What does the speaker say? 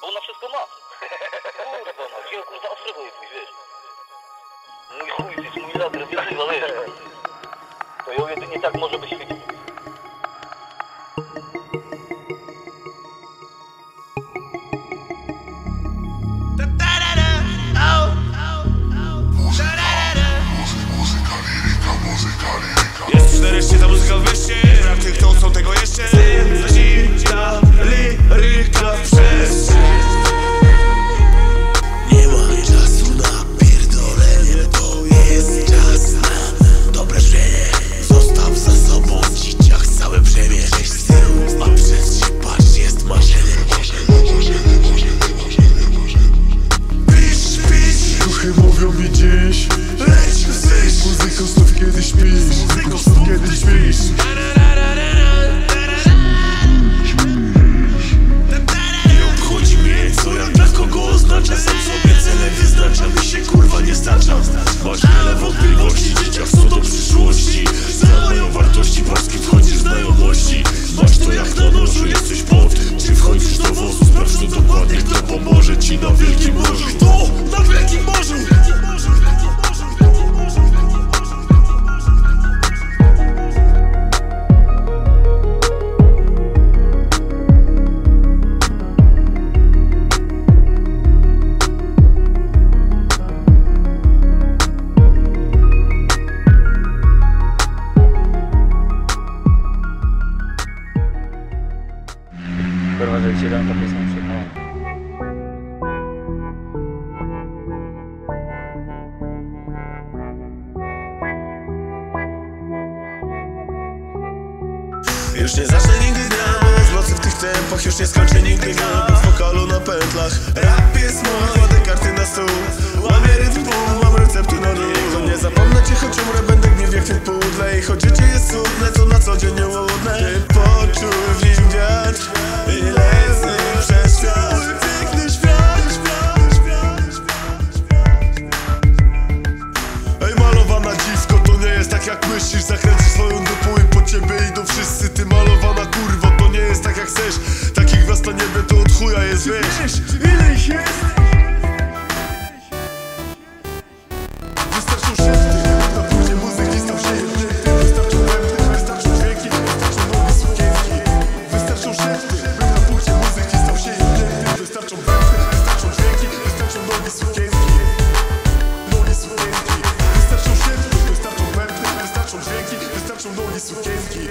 Bo ona wszystko ma. Kurwa no, gdzie kurwa ostrego jest, wiesz? Mój chuj, to jest mój ladry, wiesz, chyba wiesz. To ją jedynie tak może być świetnie. Jest nareszcie ta muzyka w mieście Brak tych, kto chcą tego jeszcze śpisz kiedy śpisz Nie obchodzi mnie co ja dla kogo oznacza Sam sobie cele wyznaczam i się kurwa nie staczam. Masz wiele wątpliwości, dzieciak co do przyszłości. Znam moją wartości, paski wchodzisz w znajomości. Masz to jak na nożu, jesteś pod. Czy wchodzisz do wozu, sprawdź to dokładnie Kto pomoże ci na wielkim morzu Kurwa, ci dam to przyjechała. Już nie zacznę nigdy bo z nocy w tych tempach Już nie skończę nigdy gadu w wokalu na pętlach Rap jest mój, kładę karty na stół Łamię rytm pół, mam recepty na dół. Nie zapomnę cię, choć umrę, będę gniew jak ten pudle I choć życie jest cudne, to na co dzień niełudne chuja jest, wiesz? Ile ich jest? Wystarczą szepty, na muzyki stał się jedny Wystarczą dźwięki, wystarczą nowe sukienki Wystarczą by na muzyki stał się jedny Wystarczą dźwięki, wystarczą sukienki Nogi sukienki Wystarczą szepty, wystarczą bębny, wystarczą dźwięki, wystarczą nogi sukienki